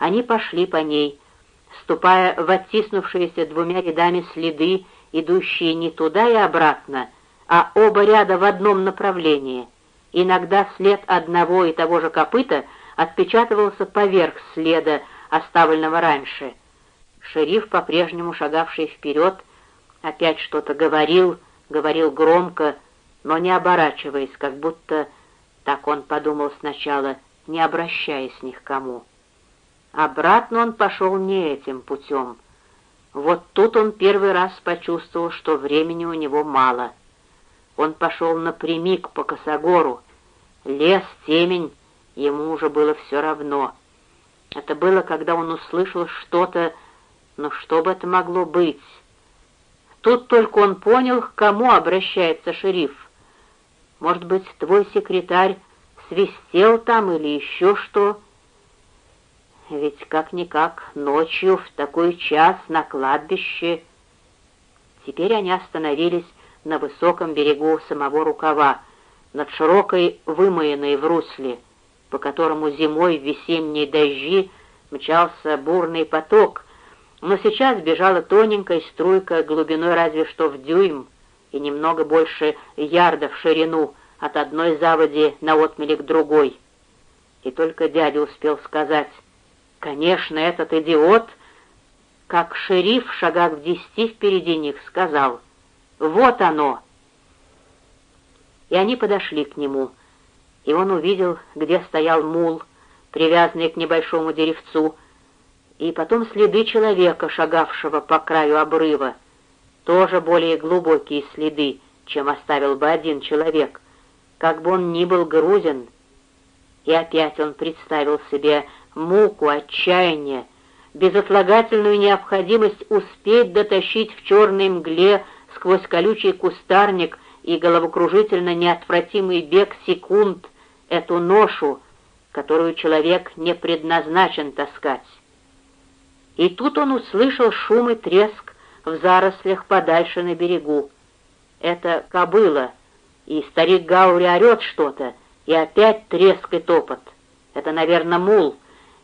Они пошли по ней, ступая в оттиснувшиеся двумя рядами следы, идущие не туда и обратно, а оба ряда в одном направлении. Иногда след одного и того же копыта отпечатывался поверх следа, оставленного раньше. Шериф, по-прежнему шагавший вперед, опять что-то говорил, говорил громко, но не оборачиваясь, как будто, так он подумал сначала, не обращаясь ни к кому. Обратно он пошел не этим путем. Вот тут он первый раз почувствовал, что времени у него мало. Он пошел напрямик по косогору. Лес, темень, ему уже было все равно. Это было, когда он услышал что-то, но что бы это могло быть? Тут только он понял, к кому обращается шериф. Может быть, твой секретарь свистел там или еще что? Ведь как-никак ночью в такой час на кладбище... Теперь они остановились на высоком берегу самого рукава, над широкой вымоенной в русле, по которому зимой в весенние дожди мчался бурный поток, но сейчас бежала тоненькая струйка глубиной разве что в дюйм и немного больше ярда в ширину от одной заводи на отмели к другой. И только дядя успел сказать, «Конечно, этот идиот...» Как шериф в шагах в десяти впереди них сказал, «Вот оно!» И они подошли к нему, и он увидел, где стоял мул, привязанный к небольшому деревцу, и потом следы человека, шагавшего по краю обрыва, тоже более глубокие следы, чем оставил бы один человек, как бы он ни был грузен. И опять он представил себе муку, отчаяние, безотлагательную необходимость успеть дотащить в черной мгле сквозь колючий кустарник и головокружительно неотвратимый бег секунд эту ношу, которую человек не предназначен таскать. И тут он услышал шум и треск в зарослях подальше на берегу. Это кобыла, и старик Гаури орет что-то, и опять треск и топот. Это, наверное, мул.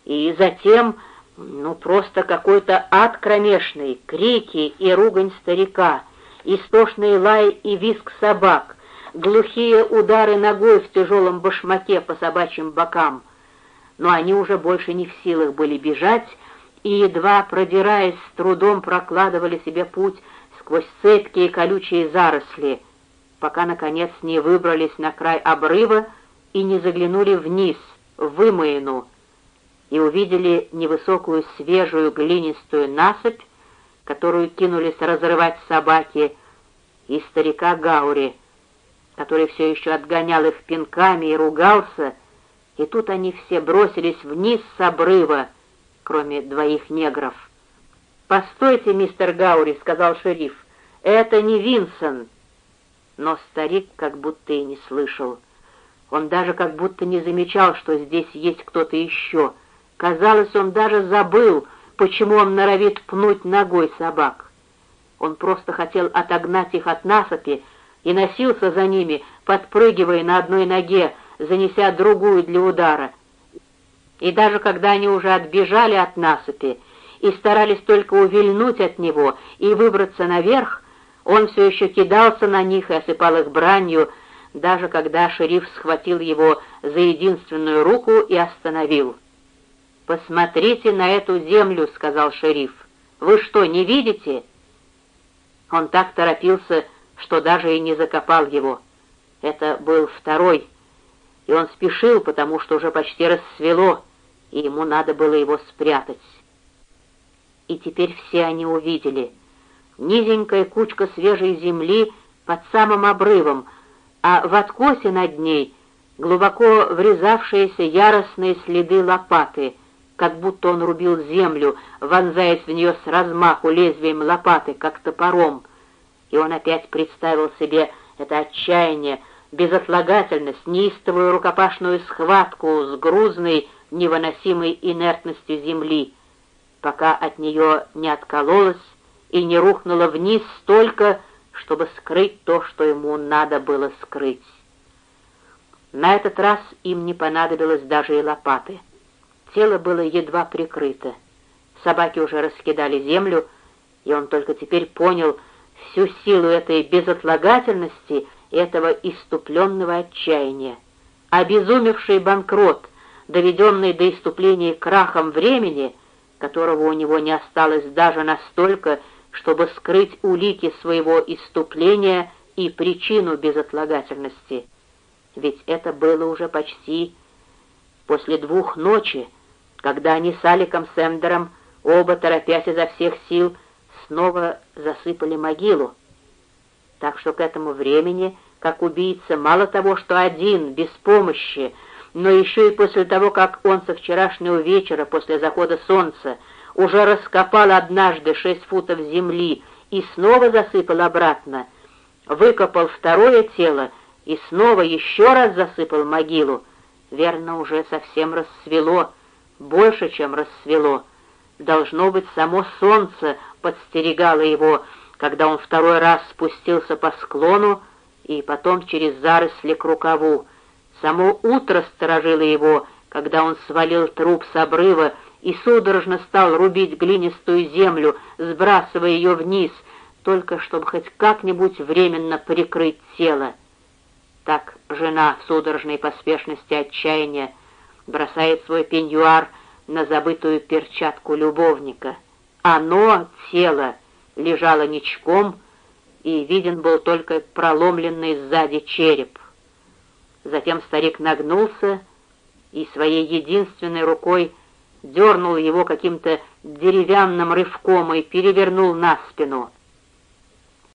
И затем, ну, просто какой-то ад кромешный, крики и ругань старика, истошный лай и визг собак, глухие удары ногой в тяжелом башмаке по собачьим бокам. Но они уже больше не в силах были бежать, и, едва продираясь, с трудом прокладывали себе путь сквозь цепкие колючие заросли, пока, наконец, не выбрались на край обрыва и не заглянули вниз, в вымоину, и увидели невысокую свежую глинистую насыпь, которую кинулись разрывать собаки, и старика Гаури, который все еще отгонял их пинками и ругался, и тут они все бросились вниз с обрыва, кроме двоих негров. «Постойте, мистер Гаури», — сказал шериф, — «это не Винсон». Но старик как будто и не слышал. Он даже как будто не замечал, что здесь есть кто-то еще. Казалось, он даже забыл, почему он норовит пнуть ногой собак. Он просто хотел отогнать их от насыпи и носился за ними, подпрыгивая на одной ноге, занеся другую для удара — и даже когда они уже отбежали от насыпи и старались только увильнуть от него и выбраться наверх, он все еще кидался на них и осыпал их бранью, даже когда шериф схватил его за единственную руку и остановил. «Посмотрите на эту землю», — сказал шериф. «Вы что, не видите?» Он так торопился, что даже и не закопал его. Это был второй, и он спешил, потому что уже почти рассвело, и ему надо было его спрятать. И теперь все они увидели. Низенькая кучка свежей земли под самым обрывом, а в откосе над ней глубоко врезавшиеся яростные следы лопаты, как будто он рубил землю, вонзаясь в нее с размаху лезвием лопаты, как топором. И он опять представил себе это отчаяние, безотлагательность, неистовую рукопашную схватку с грузной, невыносимой инертностью земли, пока от нее не откололась и не рухнула вниз столько, чтобы скрыть то, что ему надо было скрыть. На этот раз им не понадобилось даже и лопаты. Тело было едва прикрыто. Собаки уже раскидали землю, и он только теперь понял всю силу этой безотлагательности, этого иступленного отчаяния. Обезумевший банкрот, доведенный до иступления крахом времени, которого у него не осталось даже настолько, чтобы скрыть улики своего иступления и причину безотлагательности. Ведь это было уже почти после двух ночи, когда они с Аликом Сендером, оба торопясь изо всех сил, снова засыпали могилу. Так что к этому времени, как убийца, мало того, что один, без помощи, но еще и после того, как он со вчерашнего вечера, после захода солнца, уже раскопал однажды шесть футов земли и снова засыпал обратно, выкопал второе тело и снова еще раз засыпал могилу, верно, уже совсем рассвело, больше, чем рассвело. Должно быть, само солнце подстерегало его, когда он второй раз спустился по склону и потом через заросли к рукаву. Само утро сторожило его, когда он свалил труп с обрыва и судорожно стал рубить глинистую землю, сбрасывая ее вниз, только чтобы хоть как-нибудь временно прикрыть тело. Так жена в судорожной поспешности отчаяния бросает свой пеньюар на забытую перчатку любовника. Оно, тело, лежало ничком, и виден был только проломленный сзади череп. Затем старик нагнулся и своей единственной рукой дернул его каким-то деревянным рывком и перевернул на спину —